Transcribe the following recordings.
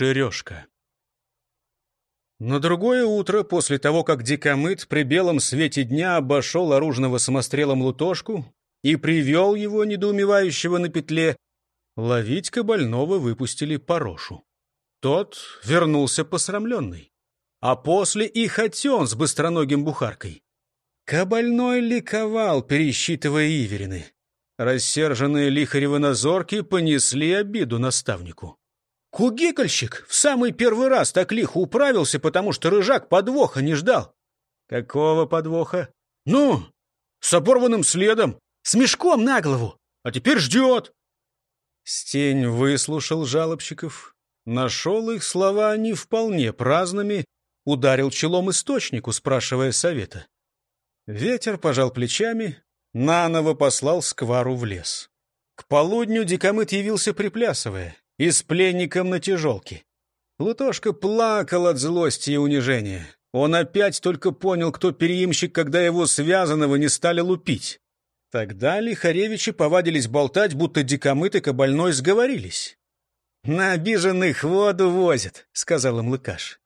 Шерешка. На другое утро, после того, как дикомыт при белом свете дня обошел оружного самострелом Лутошку и привел его, недоумевающего на петле, ловить кабального выпустили Порошу. Тот вернулся посрамленный, а после и хотен с быстроногим бухаркой. Кабальной ликовал, пересчитывая иверины. Рассерженные лихаревы назорки понесли обиду наставнику. Кугикальщик в самый первый раз так лихо управился, потому что рыжак подвоха не ждал. Какого подвоха? Ну, с оборванным следом, с мешком на голову, а теперь ждет. Стень выслушал жалобщиков, нашел их слова не вполне праздными, ударил челом источнику, спрашивая совета. Ветер пожал плечами, наново послал сквару в лес. К полудню дикомыт явился приплясывая и с пленником на тяжелке. Плутошка плакал от злости и унижения. Он опять только понял, кто переимщик, когда его связанного не стали лупить. Тогда лихаревичи повадились болтать, будто дикомыт и кабальной сговорились. «На обиженных воду возят», — сказал им Лыкаш.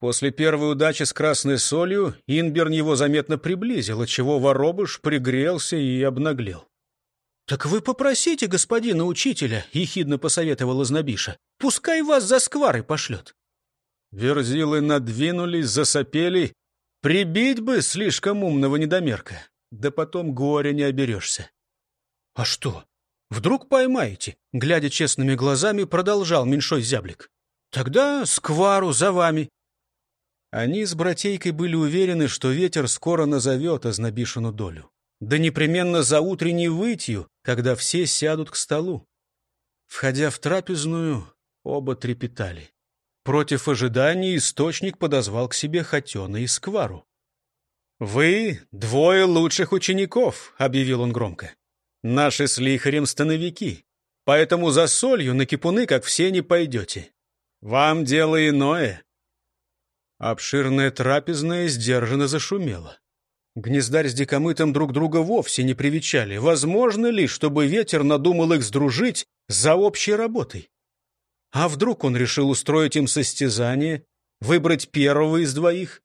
После первой удачи с красной солью Инберн его заметно приблизил, отчего воробыш пригрелся и обнаглел. «Так вы попросите господина учителя», — ехидно посоветовал Изнобиша. «Пускай вас за скварой пошлет». Верзилы надвинулись, засопели. Прибить бы слишком умного недомерка. Да потом горя не оберешься. «А что? Вдруг поймаете?» — глядя честными глазами, продолжал меньшой зяблик. «Тогда сквару за вами». Они с братейкой были уверены, что ветер скоро назовет Ознобишину долю да непременно за утренней вытью, когда все сядут к столу. Входя в трапезную, оба трепетали. Против ожиданий источник подозвал к себе Хотена и Сквару. «Вы — двое лучших учеников», — объявил он громко. «Наши с лихарем становики, поэтому за солью на кипуны, как все, не пойдете. Вам дело иное». Обширная трапезная сдержанно зашумела. Гнездарь с дикомытом друг друга вовсе не привечали. Возможно ли, чтобы ветер надумал их сдружить за общей работой? А вдруг он решил устроить им состязание, выбрать первого из двоих?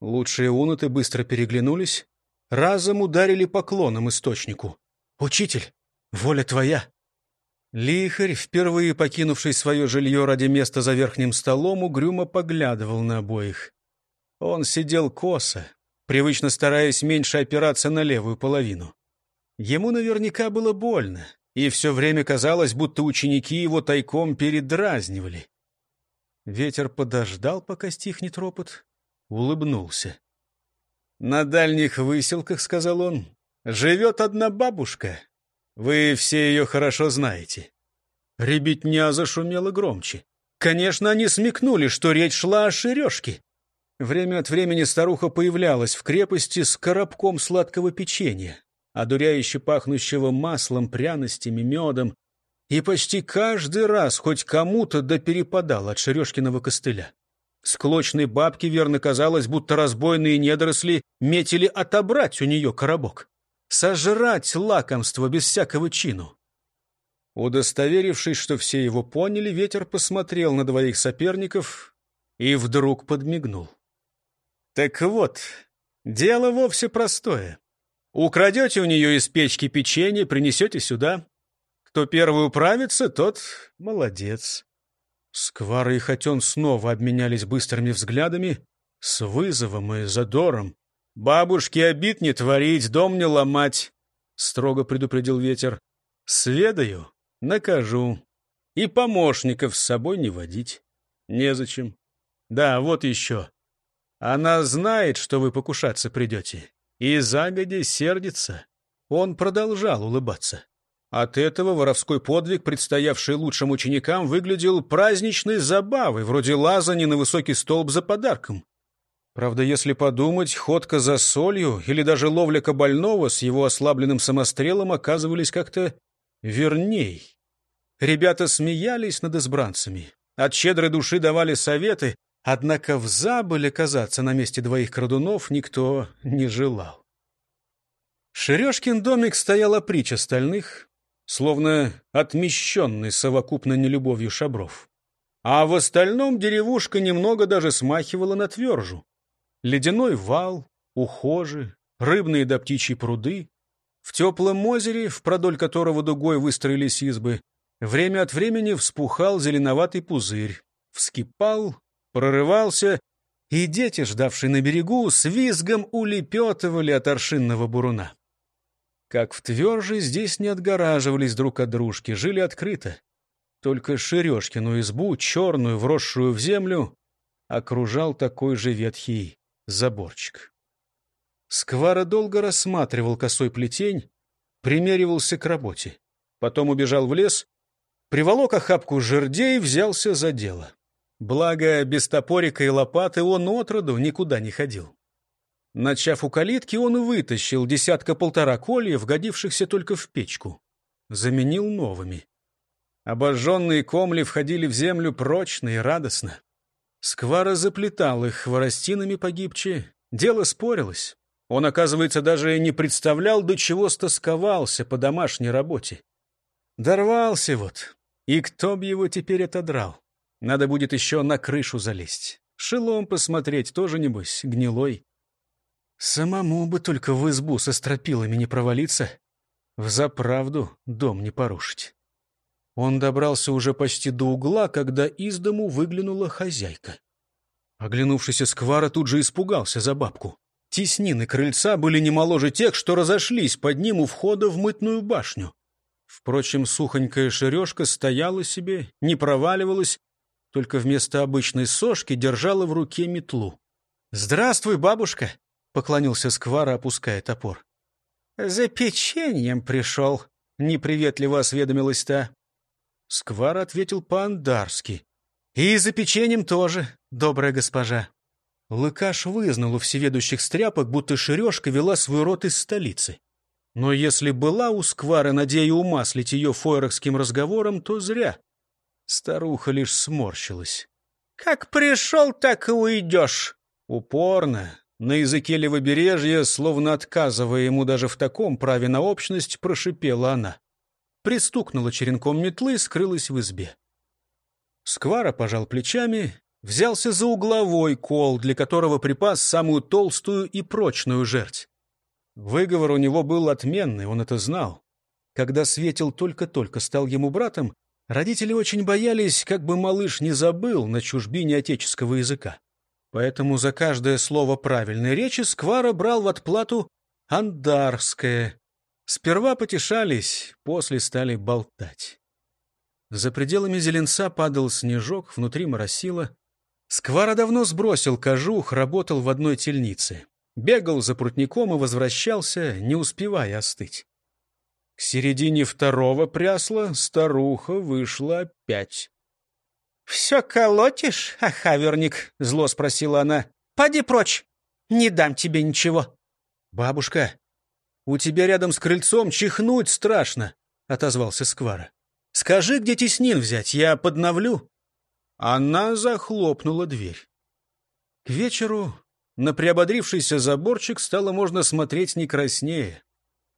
Лучшие уноты быстро переглянулись, разом ударили поклоном источнику. «Учитель, воля твоя!» Лихарь, впервые покинувший свое жилье ради места за верхним столом, угрюмо поглядывал на обоих. Он сидел косо, привычно стараясь меньше опираться на левую половину. Ему наверняка было больно, и все время казалось, будто ученики его тайком передразнивали. Ветер подождал, пока стихнет ропот, улыбнулся. «На дальних выселках, — сказал он, — живет одна бабушка. Вы все ее хорошо знаете». Ребятня зашумела громче. Конечно, они смекнули, что речь шла о шерешке. Время от времени старуха появлялась в крепости с коробком сладкого печенья, одуряюще пахнущего маслом, пряностями, медом, и почти каждый раз хоть кому-то да перепадал от Шерешкиного костыля. Склочной бабке верно казалось, будто разбойные недоросли метили отобрать у нее коробок, сожрать лакомство без всякого чину. Удостоверившись, что все его поняли, ветер посмотрел на двоих соперников и вдруг подмигнул. Так вот, дело вовсе простое. Украдете у нее из печки печенье, принесете сюда. Кто первый управится, тот молодец. Сквара и Хотен снова обменялись быстрыми взглядами, с вызовом и задором. «Бабушке обид не творить, дом не ломать», — строго предупредил ветер. «Сведаю, накажу. И помощников с собой не водить. Незачем. Да, вот еще. Она знает, что вы покушаться придете, и загоди сердится. Он продолжал улыбаться. От этого воровской подвиг, предстоявший лучшим ученикам, выглядел праздничной забавой, вроде лазания на высокий столб за подарком. Правда, если подумать, ходка за солью или даже ловля кабального с его ослабленным самострелом оказывались как-то верней. Ребята смеялись над избранцами, от щедрой души давали советы, Однако в забыль оказаться на месте двоих крадунов никто не желал. Шерешкин домик стоял опричь остальных, словно отмещенный совокупно нелюбовью шабров. А в остальном деревушка немного даже смахивала на твержу. Ледяной вал, ухожи, рыбные да птичьи пруды. В теплом озере, в продоль которого дугой выстроились избы, время от времени вспухал зеленоватый пузырь, вскипал, прорывался, и дети, ждавшие на берегу, с визгом улепетывали от аршинного буруна. Как в тверже, здесь не отгораживались друг от дружки, жили открыто. Только Шерешкину избу, черную, вросшую в землю, окружал такой же ветхий заборчик. Сквара долго рассматривал косой плетень, примеривался к работе. Потом убежал в лес, приволок охапку жердей взялся за дело. Благо, без топорика и лопаты он отроду никуда не ходил. Начав у калитки, он вытащил десятка-полтора кольев, годившихся только в печку. Заменил новыми. Обожженные комли входили в землю прочно и радостно. Сквара заплетал их хворостинами погибче. Дело спорилось. Он, оказывается, даже не представлял, до чего стосковался по домашней работе. Дорвался вот. И кто б его теперь отодрал? Надо будет еще на крышу залезть. Шелом посмотреть тоже, небось, гнилой. Самому бы только в избу со стропилами не провалиться, взаправду дом не порушить. Он добрался уже почти до угла, когда из дому выглянула хозяйка. Оглянувшийся сквара тут же испугался за бабку. Теснины крыльца были не моложе тех, что разошлись под ним у входа в мытную башню. Впрочем, сухонькая шерешка стояла себе, не проваливалась, только вместо обычной сошки держала в руке метлу. «Здравствуй, бабушка!» — поклонился сквара, опуская топор. «За печеньем пришел», — неприветливо осведомилась та. Сквар ответил по-андарски. «И за печеньем тоже, добрая госпожа». Лыкаш вызнал у всеведущих стряпок, будто Шерешка вела свой род из столицы. Но если была у Сквара надея умаслить ее фойрахским разговором, то зря. Старуха лишь сморщилась. «Как пришел, так и уйдешь!» Упорно, на языке левобережья, словно отказывая ему даже в таком праве на общность, прошипела она пристукнула черенком метлы, скрылась в избе. Сквара пожал плечами, взялся за угловой кол, для которого припас самую толстую и прочную жерть. Выговор у него был отменный, он это знал. Когда Светил только-только стал ему братом, родители очень боялись, как бы малыш не забыл на чужбине отеческого языка. Поэтому за каждое слово правильной речи Сквара брал в отплату андарское, Сперва потешались, после стали болтать. За пределами зеленца падал снежок, внутри моросило. Сквара давно сбросил кожух, работал в одной тельнице. Бегал за прутником и возвращался, не успевая остыть. К середине второго прясла старуха вышла опять. — Все колотишь, ахаверник? — зло спросила она. — Поди прочь, не дам тебе ничего. — Бабушка, «У тебя рядом с крыльцом чихнуть страшно», — отозвался Сквара. «Скажи, где теснин взять, я подновлю». Она захлопнула дверь. К вечеру на приободрившийся заборчик стало можно смотреть не краснее.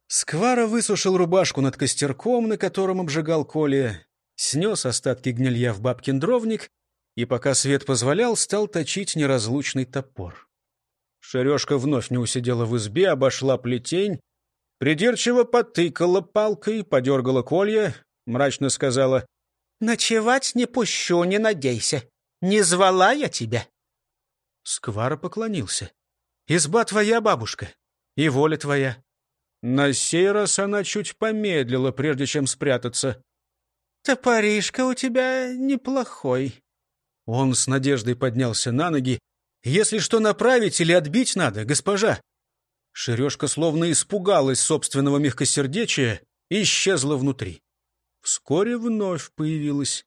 Сквара высушил рубашку над костерком, на котором обжигал Коля, снес остатки гнилья в бабкин дровник и, пока свет позволял, стал точить неразлучный топор. Шерешка вновь не усидела в избе, обошла плетень, Придирчиво потыкала палкой, подергала колья, мрачно сказала, «Ночевать не пущу, не надейся. Не звала я тебя». Сквара поклонился. «Изба твоя, бабушка, и воля твоя». На сей раз она чуть помедлила, прежде чем спрятаться. «Топоришка у тебя неплохой». Он с надеждой поднялся на ноги. «Если что направить или отбить надо, госпожа, Шерешка словно испугалась собственного мягкосердечия и исчезла внутри. Вскоре вновь появилась.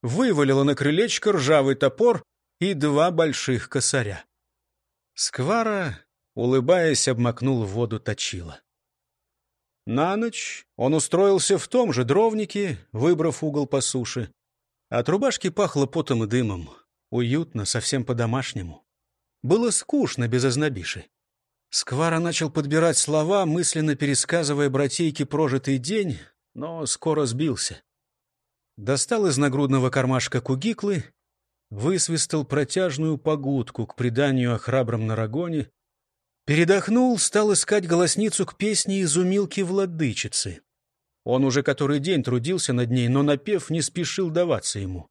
Вывалила на крылечко ржавый топор и два больших косаря. Сквара, улыбаясь, обмакнул в воду точила. На ночь он устроился в том же дровнике, выбрав угол по суше. От рубашки пахло потом и дымом. Уютно, совсем по-домашнему. Было скучно без ознобиши. Сквара начал подбирать слова, мысленно пересказывая братейке прожитый день, но скоро сбился. достал из нагрудного кармашка кугиклы, высвистал протяжную погудку к преданию о храбром Нарагоне, передохнул, стал искать голосницу к песне изумилки владычицы. Он уже который день трудился над ней, но напев не спешил даваться ему.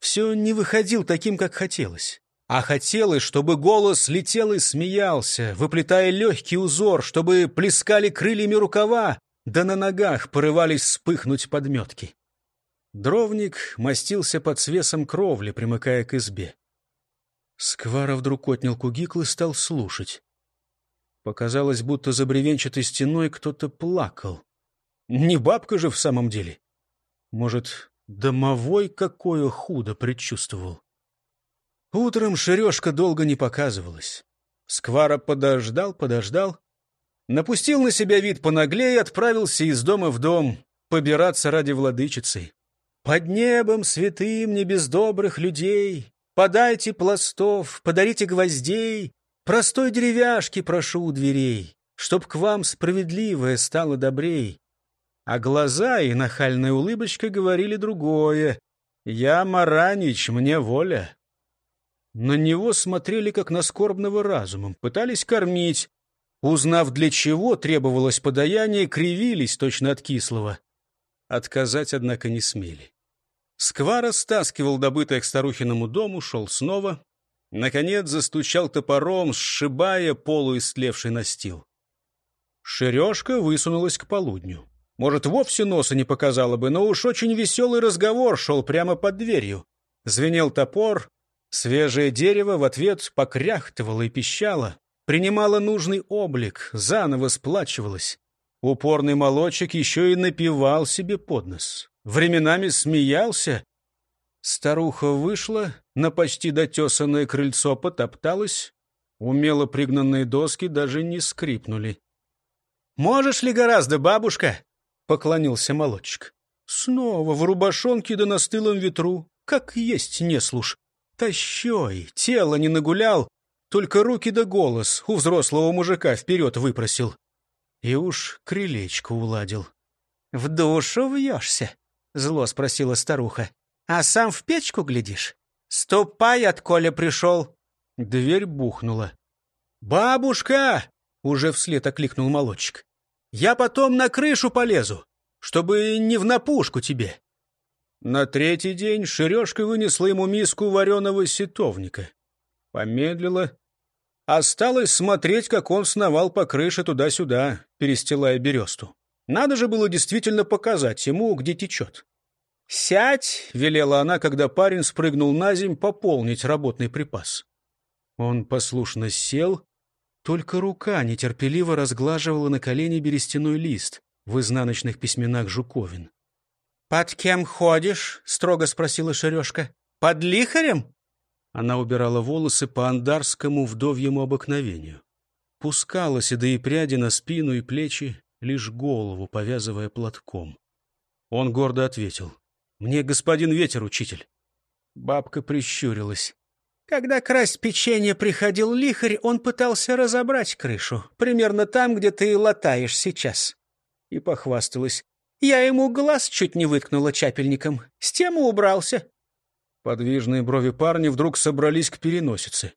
Все не выходил таким, как хотелось. А хотелось, чтобы голос летел и смеялся, выплетая легкий узор, чтобы плескали крыльями рукава, да на ногах порывались вспыхнуть подметки. Дровник мастился под свесом кровли, примыкая к избе. Сквара вдруг отнял кугикл и стал слушать. Показалось, будто за бревенчатой стеной кто-то плакал. Не бабка же в самом деле. Может, домовой какое худо предчувствовал. Утром Шерешка долго не показывалась. Сквара подождал, подождал, напустил на себя вид понаглее и отправился из дома в дом побираться ради владычицы. Под небом святым не без добрых людей, Подайте пластов, подарите гвоздей, Простой деревяшки прошу у дверей, Чтоб к вам справедливое стало добрей. А глаза и нахальная улыбочка говорили другое. «Я Маранич, мне воля». На него смотрели, как на скорбного разумом, пытались кормить. Узнав, для чего требовалось подаяние, кривились точно от кислого. Отказать, однако, не смели. Сквара стаскивал добытое к старухиному дому, шел снова. Наконец застучал топором, сшибая полуистлевший настил. Шерешка высунулась к полудню. Может, вовсе носа не показала бы, но уж очень веселый разговор шел прямо под дверью. Звенел топор, свежее дерево в ответ покряхтывало и пищало, принимало нужный облик, заново сплачивалось. Упорный молочек еще и напевал себе под нос. Временами смеялся. Старуха вышла, на почти дотесанное крыльцо потопталась. Умело пригнанные доски даже не скрипнули. «Можешь ли гораздо, бабушка?» — поклонился молочек. Снова в рубашонке да на стылом ветру, как есть не служ. Тащой, тело не нагулял, только руки да голос у взрослого мужика вперед выпросил. И уж крылечко уладил. — В душу вьешься? — зло спросила старуха. — А сам в печку глядишь? Ступай, от Коля пришел. Дверь бухнула. — Бабушка! — уже вслед окликнул молодчик. — Я потом на крышу полезу, чтобы не в напушку тебе. На третий день Шерешка вынесла ему миску вареного ситовника. Помедлила, Осталось смотреть, как он сновал по крыше туда-сюда, перестилая бересту. Надо же было действительно показать ему, где течет. «Сядь!» — велела она, когда парень спрыгнул на земь пополнить работный припас. Он послушно сел, только рука нетерпеливо разглаживала на колени берестяной лист в изнаночных письменах жуковин. «Под кем ходишь?» — строго спросила Шерешка. «Под лихарем?» Она убирала волосы по андарскому вдовьему обыкновению. Пускала седые пряди на спину и плечи, лишь голову повязывая платком. Он гордо ответил. «Мне господин ветер, учитель». Бабка прищурилась. Когда красть печенье приходил лихарь, он пытался разобрать крышу, примерно там, где ты латаешь сейчас. И похвасталась. Я ему глаз чуть не выткнула чапельником, с тем и убрался. Подвижные брови парня вдруг собрались к переносице.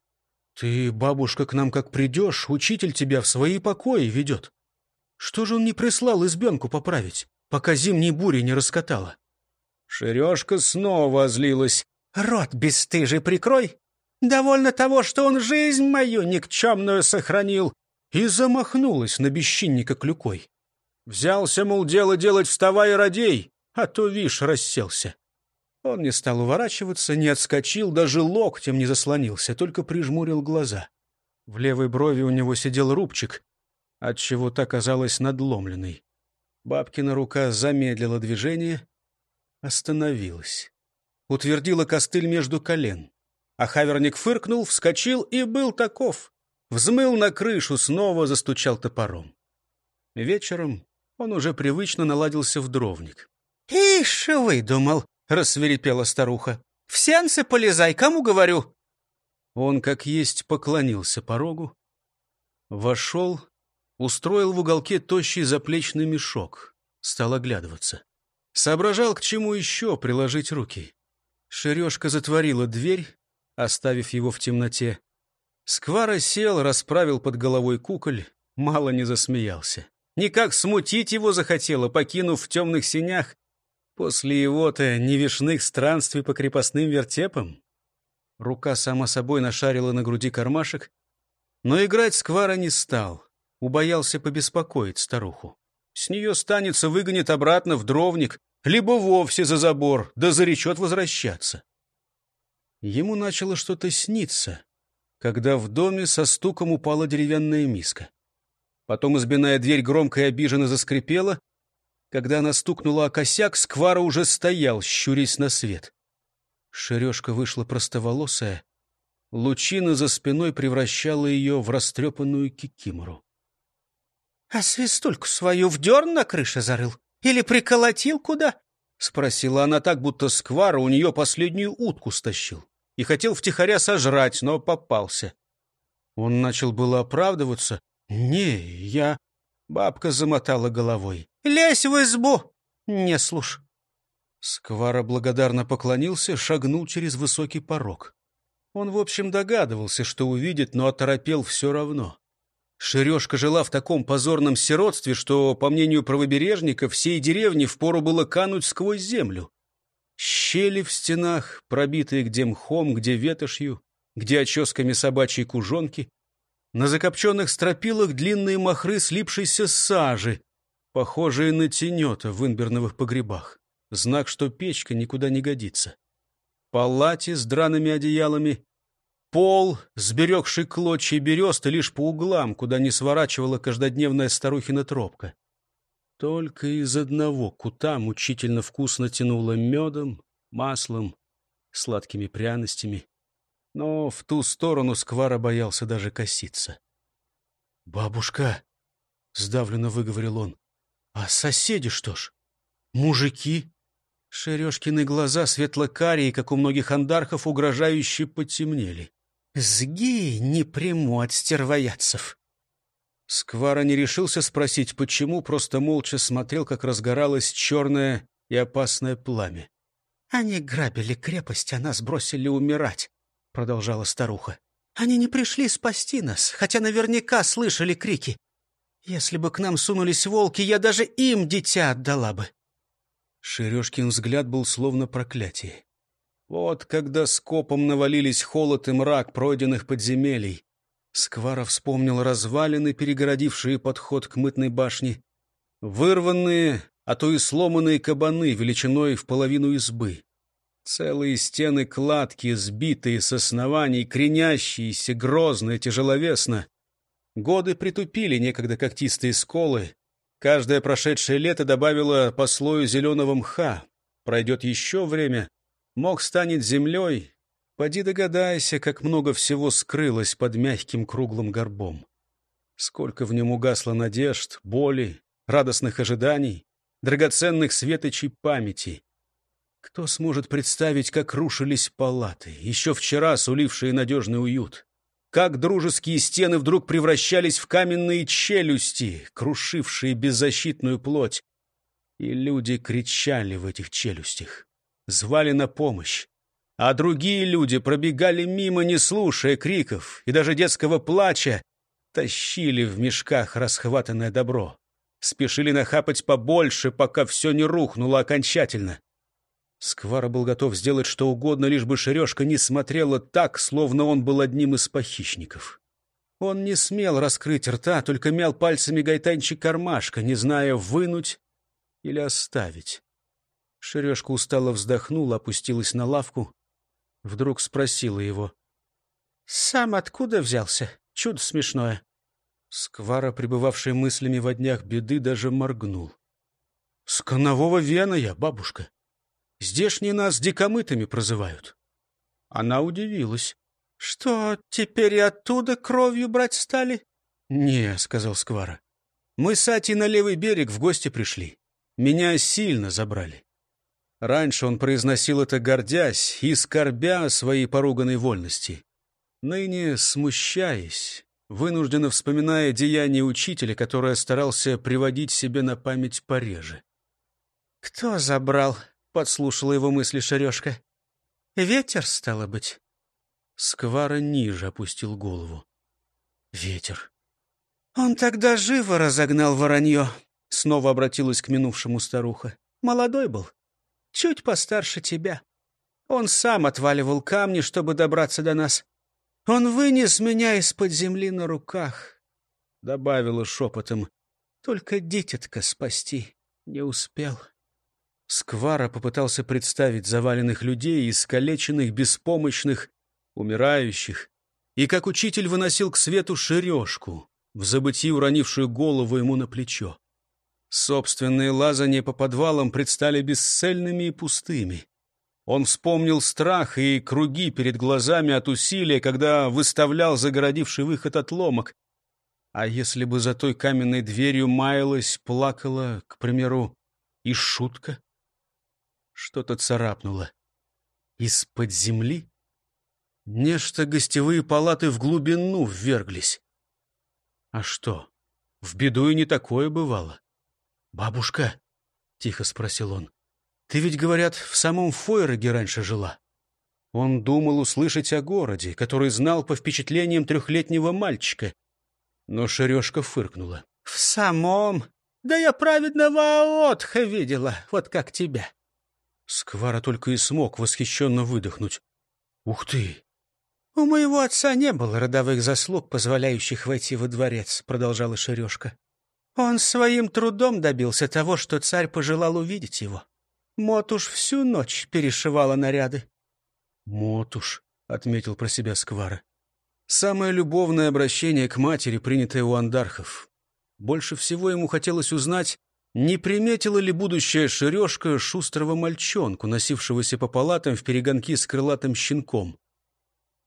«Ты, бабушка, к нам как придешь, учитель тебя в свои покои ведет. Что же он не прислал избенку поправить, пока зимней бури не раскатала?» Шерешка снова озлилась. «Рот бесстыжий прикрой! Довольно того, что он жизнь мою никчемную сохранил!» И замахнулась на бесчинника клюкой. Взялся, мол, дело делать, вставай и радей, а то, вишь, расселся. Он не стал уворачиваться, не отскочил, даже локтем не заслонился, только прижмурил глаза. В левой брови у него сидел рубчик, отчего та казалась надломленной. Бабкина рука замедлила движение, остановилась. Утвердила костыль между колен. А хаверник фыркнул, вскочил и был таков. Взмыл на крышу, снова застучал топором. Вечером он уже привычно наладился в дровник. «Ишь, выдумал!» — рассверепела старуха. «В сеансы полезай, кому говорю?» Он, как есть, поклонился порогу, вошел, устроил в уголке тощий заплечный мешок, стал оглядываться. Соображал, к чему еще приложить руки. Шерешка затворила дверь, оставив его в темноте. Сквара сел, расправил под головой куколь, мало не засмеялся. Никак смутить его захотело, покинув в темных синях. После его-то невишных странствий по крепостным вертепам. Рука сама собой нашарила на груди кармашек, но играть Сквара не стал, убоялся побеспокоить старуху. С нее станется, выгонит обратно в дровник, либо вовсе за забор, да заречет возвращаться. Ему начало что-то сниться, когда в доме со стуком упала деревянная миска. Потом избиная дверь громко и обиженно заскрипела. Когда она стукнула о косяк, Сквара уже стоял, щурясь на свет. Шерешка вышла простоволосая. Лучина за спиной превращала ее в растрепанную кикимору. — А свистульку свою в дерн на крыше зарыл? Или приколотил куда? — спросила она так, будто Сквара у нее последнюю утку стащил. И хотел втихаря сожрать, но попался. Он начал было оправдываться. «Не, я...» Бабка замотала головой. «Лезь в избу!» «Не слушай». Сквара благодарно поклонился, шагнул через высокий порог. Он, в общем, догадывался, что увидит, но оторопел все равно. Шерешка жила в таком позорном сиротстве, что, по мнению правобережника, всей деревни впору было кануть сквозь землю. Щели в стенах, пробитые где мхом, где ветошью, где оческами собачьей кужонки. На закопченных стропилах длинные махры слипшейся сажи, похожие на тенета в инберновых погребах. Знак, что печка никуда не годится. Палати с драными одеялами, пол, сберегший клочья бересты лишь по углам, куда не сворачивала каждодневная старухина тропка. Только из одного кута мучительно вкусно тянуло медом, маслом, сладкими пряностями. Но в ту сторону Сквара боялся даже коситься. «Бабушка!» — сдавленно выговорил он. «А соседи что ж? Мужики?» Шерешкины глаза светло-карие, как у многих андархов, угрожающе потемнели. «Сги не приму от стервоядцев!» Сквара не решился спросить, почему, просто молча смотрел, как разгоралось черное и опасное пламя. «Они грабили крепость, а нас бросили умирать», — продолжала старуха. «Они не пришли спасти нас, хотя наверняка слышали крики. Если бы к нам сунулись волки, я даже им дитя отдала бы. Шерешкин взгляд был словно проклятие. Вот когда скопом навалились холод и мрак пройденных подземелий. Сквара вспомнил развалины, перегородившие подход к мытной башне, вырванные, а то и сломанные кабаны величиной в половину избы. Целые стены кладки, сбитые с оснований, кренящиеся, грозно и тяжеловесно. Годы притупили некогда когтистые сколы, Каждое прошедшее лето добавило по слою зеленого мха. Пройдет еще время, мох станет землей. Поди догадайся, как много всего скрылось под мягким круглым горбом. Сколько в нем угасло надежд, боли, радостных ожиданий, драгоценных светочей памяти. Кто сможет представить, как рушились палаты, еще вчера сулившие надежный уют? как дружеские стены вдруг превращались в каменные челюсти, крушившие беззащитную плоть. И люди кричали в этих челюстях, звали на помощь. А другие люди пробегали мимо, не слушая криков и даже детского плача, тащили в мешках расхватанное добро, спешили нахапать побольше, пока все не рухнуло окончательно. Сквара был готов сделать что угодно, лишь бы Шерешка не смотрела так, словно он был одним из похищников. Он не смел раскрыть рта, только мял пальцами гайтанчик кармашка, не зная, вынуть или оставить. Шерешка устало вздохнула, опустилась на лавку. Вдруг спросила его. — Сам откуда взялся? Чудо смешное. Сквара, пребывавший мыслями во днях беды, даже моргнул. — С конового вена я, бабушка. Здешние нас дикомытами прозывают. Она удивилась. — Что, теперь и оттуда кровью брать стали? — Не, — сказал Сквара. — Мы с Ати на левый берег в гости пришли. Меня сильно забрали. Раньше он произносил это гордясь и скорбя о своей поруганной вольности. Ныне, смущаясь, вынужденно вспоминая деяния учителя, которое старался приводить себе на память пореже. «Кто забрал?» — подслушала его мысли Шерешка. «Ветер, стало быть?» Сквара ниже опустил голову. «Ветер». «Он тогда живо разогнал воронье», — снова обратилась к минувшему старуха. «Молодой был, чуть постарше тебя. Он сам отваливал камни, чтобы добраться до нас. Он вынес меня из-под земли на руках», — добавила шепотом. «Только дитятка спасти не успел». Сквара попытался представить заваленных людей, искалеченных, беспомощных, умирающих, и как учитель выносил к свету шережку, в забытии уронившую голову ему на плечо. Собственные лазания по подвалам предстали бесцельными и пустыми. Он вспомнил страх и круги перед глазами от усилия, когда выставлял загородивший выход отломок. А если бы за той каменной дверью маялась, плакала, к примеру, и шутка? Что-то царапнуло. Из-под земли? Нечто гостевые палаты в глубину вверглись. А что, в беду и не такое бывало. «Бабушка», — тихо спросил он, — «ты ведь, говорят, в самом Фойроге раньше жила?» Он думал услышать о городе, который знал по впечатлениям трехлетнего мальчика. Но Шерешка фыркнула. «В самом? Да я праведного отха видела, вот как тебя. Сквара только и смог восхищенно выдохнуть. «Ух ты!» «У моего отца не было родовых заслуг, позволяющих войти во дворец», — продолжала Шерешка. «Он своим трудом добился того, что царь пожелал увидеть его. Мотуш всю ночь перешивала наряды». «Мотуш», — отметил про себя Сквара. «Самое любовное обращение к матери, принятое у андархов. Больше всего ему хотелось узнать, не приметила ли будущая шерешка шустрого мальчонку, носившегося по палатам в перегонки с крылатым щенком?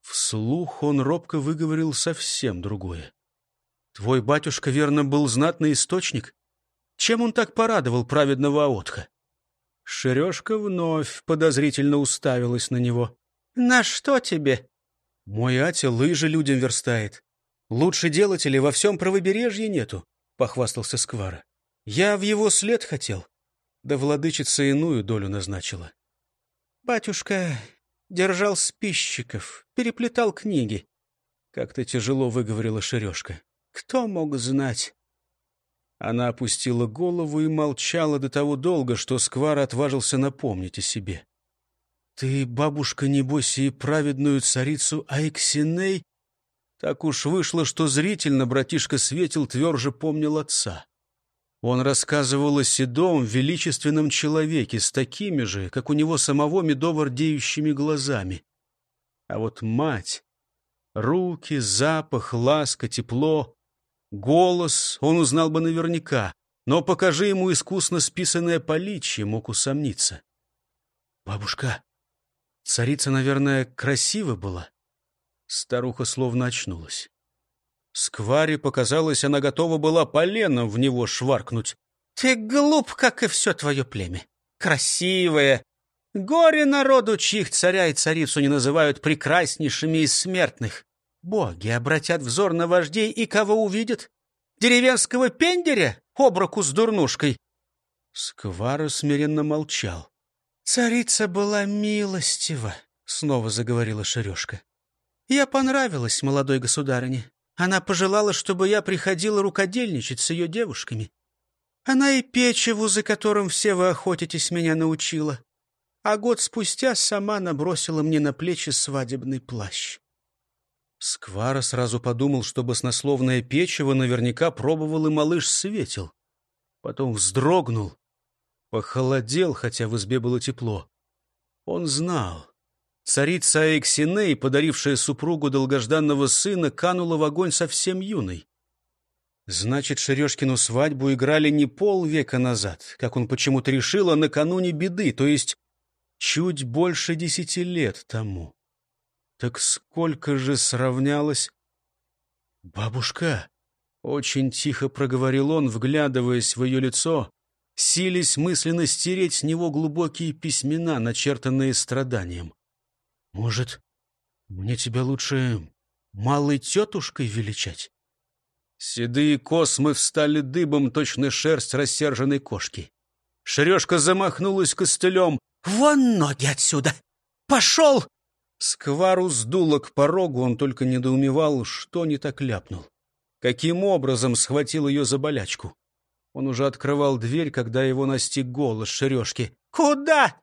Вслух он робко выговорил совсем другое. «Твой батюшка, верно, был знатный источник? Чем он так порадовал праведного Аотха?» Шерешка вновь подозрительно уставилась на него. «На что тебе?» «Мой ати лыжи людям верстает. Лучше делателя во всем правобережье нету», — похвастался Сквара. Я в его след хотел, да владычица иную долю назначила. Батюшка держал списчиков, переплетал книги. Как-то тяжело выговорила Шерешка. Кто мог знать? Она опустила голову и молчала до того долго, что Сквар отважился напомнить о себе. «Ты, бабушка, небось, и праведную царицу Айксиней?» Так уж вышло, что зрительно братишка Светил тверже помнил отца. Он рассказывал о седом, величественном человеке с такими же, как у него самого медово-рдеющими глазами. А вот мать... Руки, запах, ласка, тепло, голос он узнал бы наверняка, но покажи ему искусно списанное поличье, мог усомниться. «Бабушка, царица, наверное, красива была?» Старуха словно очнулась. Скваре показалось, она готова была поленом в него шваркнуть. «Ты глуп, как и все твое племя. Красивая. Горе народу, чьих царя и царицу не называют прекраснейшими из смертных. Боги обратят взор на вождей, и кого увидят? Деревенского пендеря, обруку с дурнушкой?» Сквара смиренно молчал. «Царица была милостива», — снова заговорила Шерешка. «Я понравилась молодой государыне. Она пожелала, чтобы я приходила рукодельничать с ее девушками. Она и печеву, за которым все вы охотитесь, меня научила. А год спустя сама набросила мне на плечи свадебный плащ. Сквара сразу подумал, что баснословное печево наверняка пробовал и малыш Светил. Потом вздрогнул, похолодел, хотя в избе было тепло. Он знал, Царица Эксиней, подарившая супругу долгожданного сына, канула в огонь совсем юной. Значит, Шерешкину свадьбу играли не полвека назад, как он почему-то решил, а накануне беды, то есть чуть больше десяти лет тому. Так сколько же сравнялось? «Бабушка!» — очень тихо проговорил он, вглядываясь в ее лицо, сились мысленно стереть с него глубокие письмена, начертанные страданием. Может, мне тебя лучше малой тетушкой величать? Седые космы встали дыбом, точно шерсть рассерженной кошки. Шерешка замахнулась костылем. «Вон ноги отсюда! Пошел!» Сквару сдуло к порогу, он только недоумевал, что не так ляпнул. Каким образом схватил ее за болячку? Он уже открывал дверь, когда его настиг голос Шерешки. «Куда?»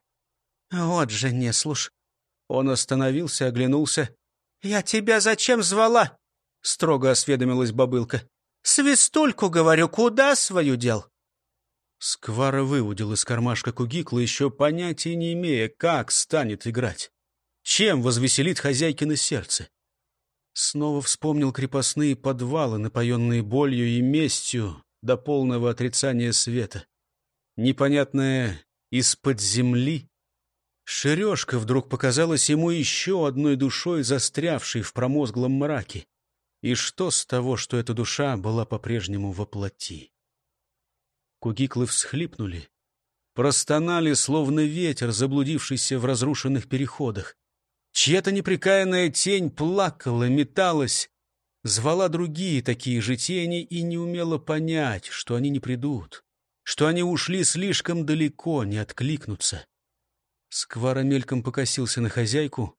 «Вот же не слуш!» Он остановился, оглянулся. «Я тебя зачем звала?» — строго осведомилась бабылка. «Свистульку, говорю, куда свою дел?» Сквара выудил из кармашка кугикла, еще понятия не имея, как станет играть. Чем возвеселит хозяйкино сердце? Снова вспомнил крепостные подвалы, напоенные болью и местью до полного отрицания света. Непонятное «из-под земли». Шерешка вдруг показалась ему еще одной душой, застрявшей в промозглом мраке. И что с того, что эта душа была по-прежнему во плоти? Кугиклы всхлипнули, простонали, словно ветер, заблудившийся в разрушенных переходах. Чья-то неприкаянная тень плакала, металась, звала другие такие же тени и не умела понять, что они не придут, что они ушли слишком далеко, не откликнутся. Сквара мельком покосился на хозяйку.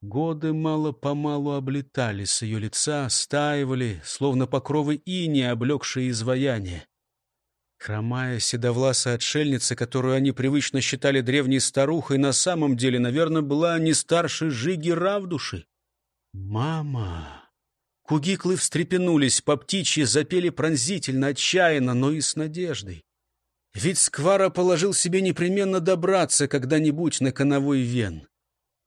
Годы мало-помалу облетали с ее лица, стаивали, словно покровы ини, облегшие изваяние. Хромая седовласая отшельница, которую они привычно считали древней старухой, на самом деле, наверное, была не старше Жиги Равдуши. «Мама!» Кугиклы встрепенулись, по птичьи запели пронзительно, отчаянно, но и с надеждой. Ведь Сквара положил себе непременно добраться когда-нибудь на коновой вен.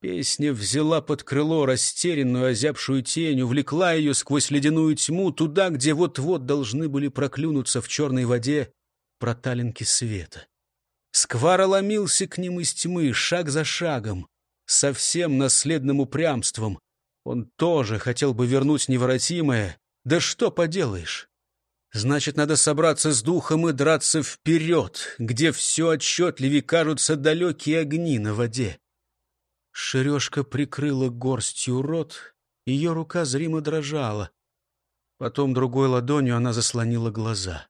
Песня взяла под крыло растерянную, озябшую тень, увлекла ее сквозь ледяную тьму туда, где вот-вот должны были проклюнуться в черной воде проталинки света. Сквара ломился к ним из тьмы, шаг за шагом, совсем наследным упрямством. Он тоже хотел бы вернуть неворотимое. Да что поделаешь? Значит, надо собраться с духом и драться вперед, где все отчетливее кажутся далекие огни на воде. Шерешка прикрыла горстью рот, ее рука зримо дрожала. Потом другой ладонью она заслонила глаза.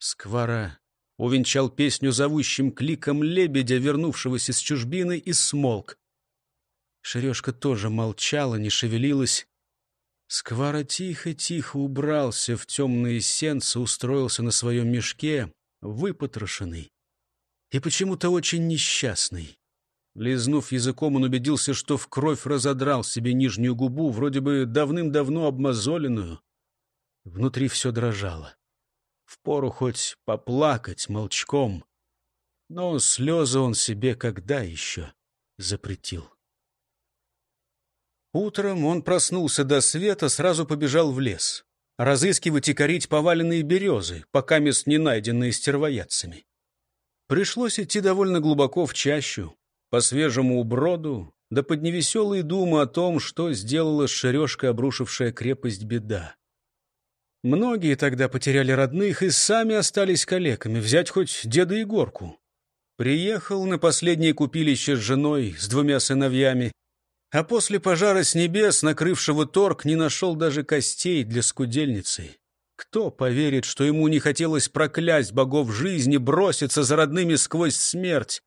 Сквара увенчал песню зовущим кликом лебедя, вернувшегося с чужбины, и смолк. Шерешка тоже молчала, не шевелилась. Сквара тихо-тихо убрался в темные сенцы, устроился на своем мешке, выпотрошенный и почему-то очень несчастный. Лизнув языком, он убедился, что в кровь разодрал себе нижнюю губу, вроде бы давным-давно обмозоленную. Внутри все дрожало. Впору хоть поплакать молчком, но слезы он себе когда еще запретил. Утром он проснулся до света, сразу побежал в лес. Разыскивать и корить поваленные березы, пока мест не найденные стервоядцами. Пришлось идти довольно глубоко в чащу, по свежему уброду, да под невеселые думы о том, что сделала с шерешкой обрушившая крепость беда. Многие тогда потеряли родных и сами остались калеками, взять хоть деда Егорку. Приехал на последнее купилище с женой, с двумя сыновьями, а после пожара с небес, накрывшего торг, не нашел даже костей для скудельницы. Кто поверит, что ему не хотелось проклясть богов жизни, броситься за родными сквозь смерть?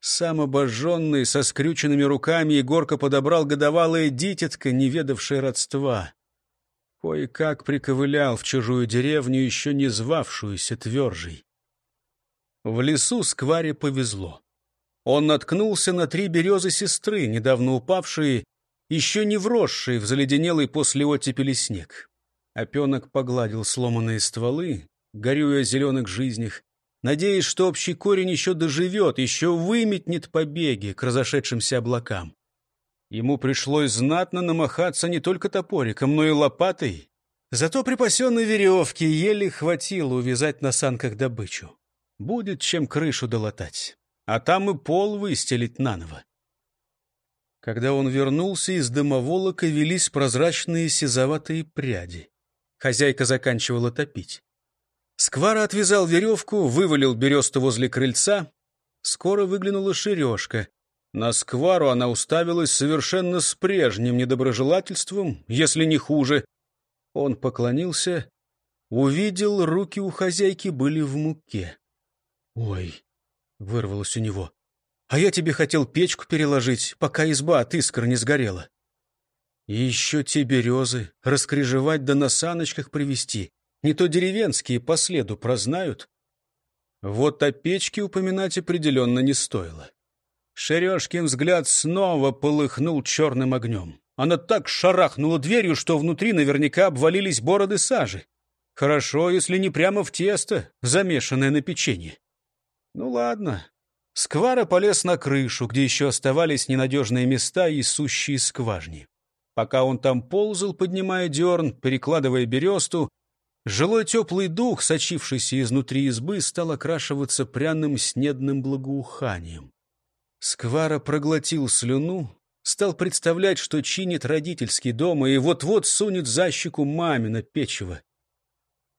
Сам обожженный, со скрюченными руками, Егорка подобрал годовалое дитятко, не ведавшее родства. Кое-как приковылял в чужую деревню, еще не звавшуюся Твержей. В лесу Скваре повезло. Он наткнулся на три березы сестры, недавно упавшие, еще не вросшие в заледенелый после оттепели снег. Опенок погладил сломанные стволы, горюя о зеленых жизнях, надеясь, что общий корень еще доживет, еще выметнет побеги к разошедшимся облакам. Ему пришлось знатно намахаться не только топориком, но и лопатой. Зато припасенной веревки еле хватило увязать на санках добычу. Будет чем крышу долатать, а там и пол выстелить наново. Когда он вернулся, из дымоволока велись прозрачные сизоватые пряди. Хозяйка заканчивала топить. Сквара отвязал веревку, вывалил бересту возле крыльца. Скоро выглянула шерешка. На сквару она уставилась совершенно с прежним недоброжелательством, если не хуже. Он поклонился, увидел, руки у хозяйки были в муке. «Ой!» — вырвалось у него. «А я тебе хотел печку переложить, пока изба от искр не сгорела. И еще те березы раскрежевать да на саночках привезти. Не то деревенские по следу прознают. Вот о печке упоминать определенно не стоило. Шерешкин взгляд снова полыхнул черным огнем. Она так шарахнула дверью, что внутри наверняка обвалились бороды сажи. Хорошо, если не прямо в тесто, замешанное на печенье. Ну ладно. Сквара полез на крышу, где еще оставались ненадежные места и сущие скважни. Пока он там ползал, поднимая дерн, перекладывая бересту, жилой теплый дух, сочившийся изнутри избы, стал окрашиваться пряным снедным благоуханием. Сквара проглотил слюну, стал представлять, что чинит родительский дом и вот-вот сунет за щеку мамина печево.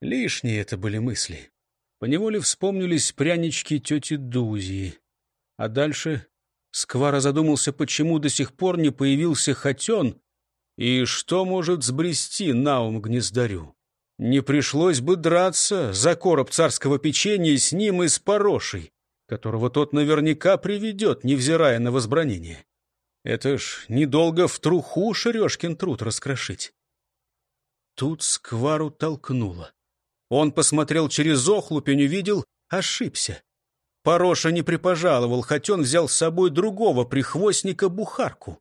Лишние это были мысли. Поневоле вспомнились прянички тети Дузи. А дальше Сквара задумался, почему до сих пор не появился хотен, и что может сбрести на ум гнездарю? Не пришлось бы драться за короб царского печенья с ним и с порошей, которого тот наверняка приведет, невзирая на возбранение. Это ж недолго в труху Шерешкин труд раскрошить. Тут сквару толкнуло. Он посмотрел через охлупень, увидел, ошибся. Пороша не припожаловал, хоть он взял с собой другого прихвостника бухарку.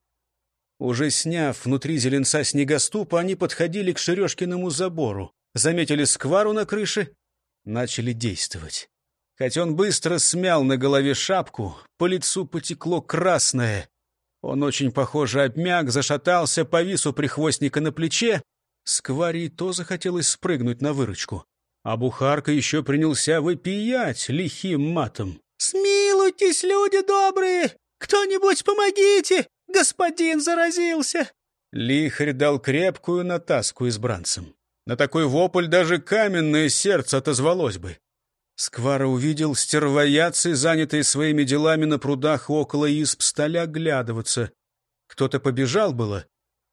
Уже сняв внутри зеленца снегоступа, они подходили к Шерешкиному забору, заметили сквару на крыше, начали действовать. Хоть он быстро смял на голове шапку, по лицу потекло красное. Он очень, похоже, обмяк, зашатался, повис у прихвостника на плече. Сквари то захотелось спрыгнуть на выручку. А Бухарка еще принялся выпиять лихим матом. «Смилуйтесь, люди добрые! Кто-нибудь помогите! Господин заразился!» Лихарь дал крепкую натаску избранцам. На такой вопль даже каменное сердце отозвалось бы. Сквара увидел стервоядцы, занятые своими делами на прудах около изб, стали оглядываться. Кто-то побежал было,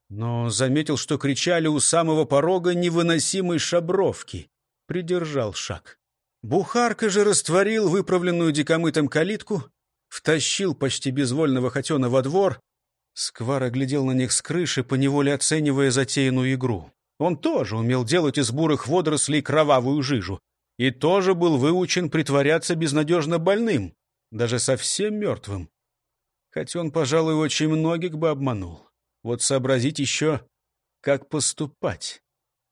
но заметил, что кричали у самого порога невыносимой шабровки. Придержал шаг. Бухарка же растворил выправленную дикомытом калитку, втащил почти безвольного хотена во двор, Сквар оглядел на них с крыши, поневоле оценивая затеянную игру. Он тоже умел делать из бурых водорослей кровавую жижу. И тоже был выучен притворяться безнадежно больным, даже совсем мертвым. Хотя он, пожалуй, очень многих бы обманул. Вот сообразить еще, как поступать.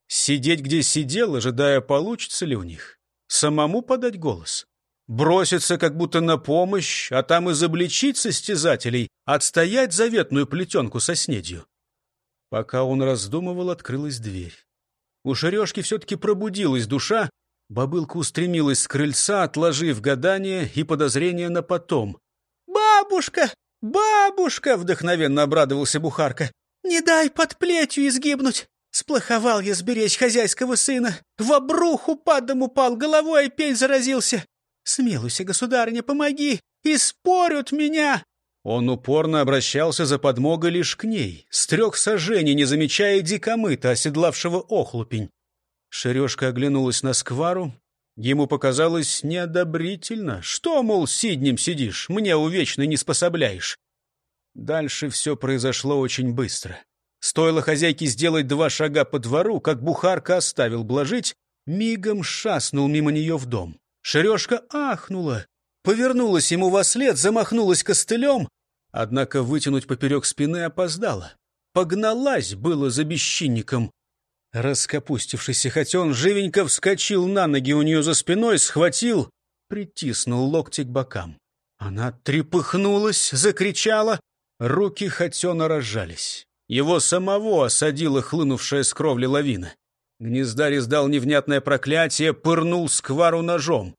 Сидеть, где сидел, ожидая, получится ли у них. Самому подать голос броситься как будто на помощь, а там изобличить состязателей, отстоять заветную плетенку со снедью. Пока он раздумывал, открылась дверь. У Шерешки все-таки пробудилась душа, бабылка устремилась с крыльца, отложив гадание и подозрения на потом. «Бабушка! Бабушка!» — вдохновенно обрадовался Бухарка. «Не дай под плетью изгибнуть! Сплоховал я сберечь хозяйского сына! В обруху падом упал, головой пень заразился! Смелуйся, государыня, помоги! Испорют меня!» Он упорно обращался за подмогой лишь к ней, с трех сажений, не замечая дикомыта, оседлавшего охлупень. Шерешка оглянулась на сквару. Ему показалось неодобрительно. Что, мол, сиднем сидишь, мне увечно не способляешь. Дальше все произошло очень быстро. Стоило хозяйке сделать два шага по двору, как бухарка оставил блажить, мигом шаснул мимо нее в дом. Шерешка ахнула, повернулась ему во след, замахнулась костылем, однако вытянуть поперек спины опоздала. Погналась было за бесчинником. Раскопустившийся хотен живенько вскочил на ноги у нее за спиной, схватил, притиснул локти к бокам. Она трепыхнулась, закричала. Руки хотена разжались. Его самого осадила хлынувшая с кровли лавина. Гнездарь издал невнятное проклятие, пырнул сквару ножом.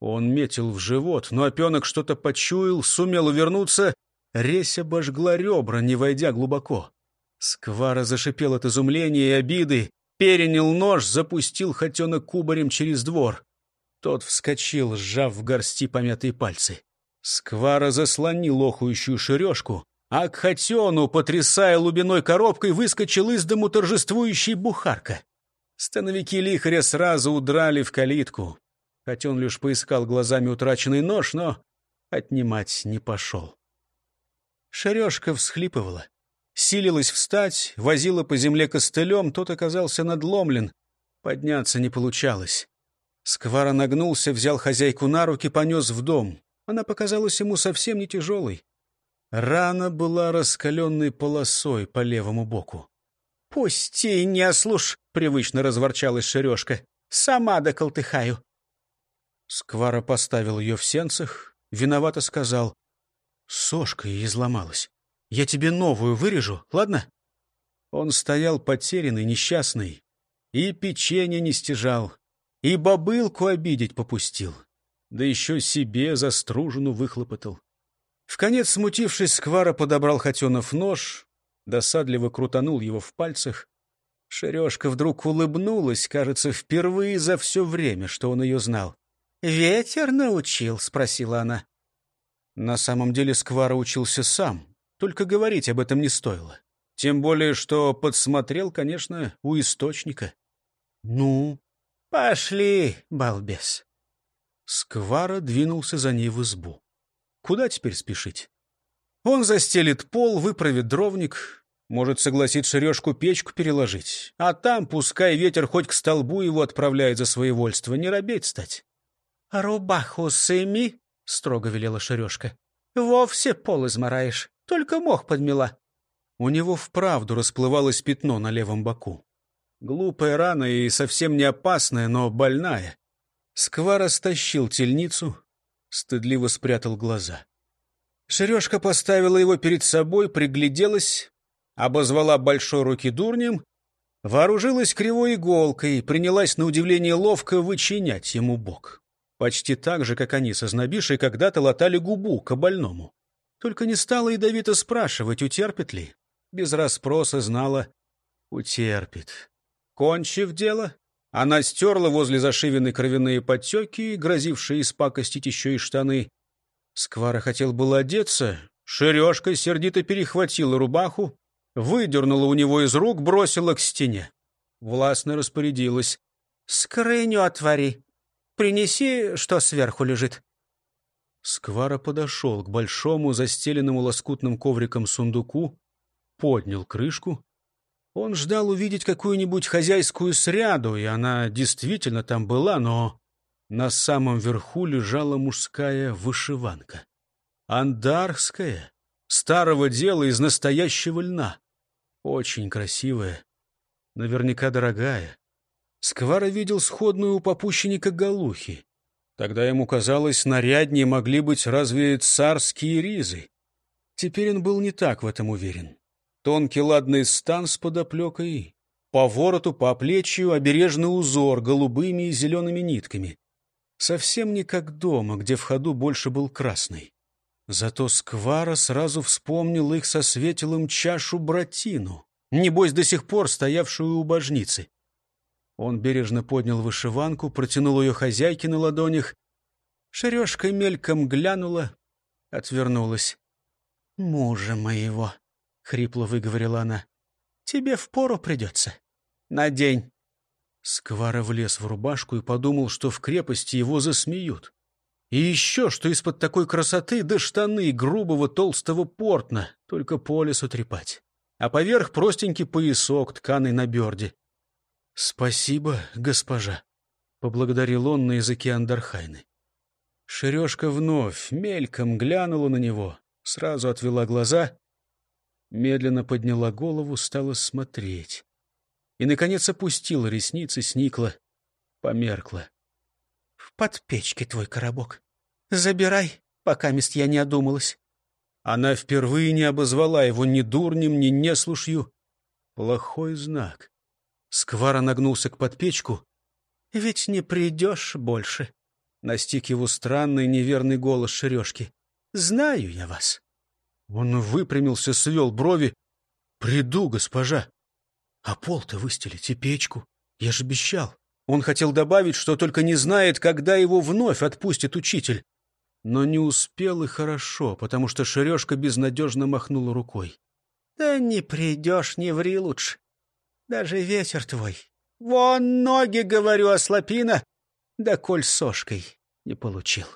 Он метил в живот, но опенок что-то почуял, сумел увернуться. Резь обожгла ребра, не войдя глубоко. Сквара зашипел от изумления и обиды, перенял нож, запустил хотенок кубарем через двор. Тот вскочил, сжав в горсти помятые пальцы. Сквара заслонил охующую шерешку, а к хотену, потрясая лубиной коробкой, выскочил из дому торжествующий бухарка. Становики лихаря сразу удрали в калитку. хотя он лишь поискал глазами утраченный нож, но отнимать не пошел. Шерешка всхлипывала. Силилась встать, возила по земле костылем, тот оказался надломлен. Подняться не получалось. Сквара нагнулся, взял хозяйку на руки, понес в дом. Она показалась ему совсем не тяжелой. Рана была раскаленной полосой по левому боку. — Пусти, не ослушь! — привычно разворчалась Шерешка. — Сама доколтыхаю. Сквара поставил ее в сенцах, виновато сказал. — Сошка изломалась. Я тебе новую вырежу, ладно? Он стоял потерянный, несчастный, и печенье не стяжал, и бобылку обидеть попустил, да еще себе за выхлопотал. В конец смутившись, Сквара подобрал Хотенов нож, досадливо крутанул его в пальцах. Шерешка вдруг улыбнулась, кажется, впервые за все время, что он ее знал. «Ветер научил?» — спросила она. На самом деле Сквара учился сам, только говорить об этом не стоило. Тем более, что подсмотрел, конечно, у источника. «Ну, пошли, балбес!» Сквара двинулся за ней в избу. Куда теперь спешить? Он застелит пол, выправит дровник, может, согласит шерешку печку переложить, а там пускай ветер хоть к столбу его отправляет за своевольство, не робеть стать. — Рубаху сыми, — строго велела шерешка, — вовсе пол измораешь. Только мох подмела. У него вправду расплывалось пятно на левом боку. Глупая рана и совсем не опасная, но больная. Сквара стащил тельницу, стыдливо спрятал глаза. Шерешка поставила его перед собой, пригляделась, обозвала большой руки дурнем, вооружилась кривой иголкой, принялась на удивление ловко вычинять ему бок. Почти так же, как они со знобишей когда-то латали губу к больному. Только не стала ядовито спрашивать, утерпит ли. Без расспроса знала, утерпит. Кончив дело, она стерла возле зашивенной кровяные подтеки, грозившие испакостить еще и штаны. Сквара хотел было одеться, шерешкой сердито перехватила рубаху, выдернула у него из рук, бросила к стене. Властно распорядилась. — Скрыню отвори. Принеси, что сверху лежит. Сквара подошел к большому, застеленному лоскутным ковриком сундуку, поднял крышку. Он ждал увидеть какую-нибудь хозяйскую сряду, и она действительно там была, но на самом верху лежала мужская вышиванка. Андарская, старого дела из настоящего льна. Очень красивая, наверняка дорогая. Сквара видел сходную у попущенника Галухи. Тогда ему казалось, наряднее могли быть разве царские ризы. Теперь он был не так в этом уверен. Тонкий ладный стан с подоплекой, по вороту, по плечью обережный узор голубыми и зелеными нитками. Совсем не как дома, где в ходу больше был красный. Зато Сквара сразу вспомнил их со светилом чашу братину, небось до сих пор стоявшую у божницы. Он бережно поднял вышиванку, протянул ее хозяйке на ладонях. Шерешка мельком глянула, отвернулась. — Мужа моего, — хрипло выговорила она, — тебе впору придется. Надень. Сквара влез в рубашку и подумал, что в крепости его засмеют. И еще, что из-под такой красоты да штаны грубого толстого портна, только по лесу трепать. А поверх простенький поясок, тканый на берде. «Спасибо, госпожа», — поблагодарил он на языке Андархайны. Шерешка вновь мельком глянула на него, сразу отвела глаза, медленно подняла голову, стала смотреть. И, наконец, опустила ресницы, сникла, померкла. — В подпечке твой коробок. Забирай, пока мест я не одумалась. Она впервые не обозвала его ни дурнем, ни неслушью. Плохой знак. Сквара нагнулся к подпечку. «Ведь не придешь больше», — настиг его странный неверный голос Шерешки. «Знаю я вас». Он выпрямился, свел брови. «Приду, госпожа». «А пол-то выстелить и печку. Я же обещал». Он хотел добавить, что только не знает, когда его вновь отпустит учитель. Но не успел и хорошо, потому что Шерешка безнадежно махнула рукой. «Да не придешь, не ври лучше. Даже ветер твой. Вон ноги, говорю, ослопина. да коль сошкой не получил.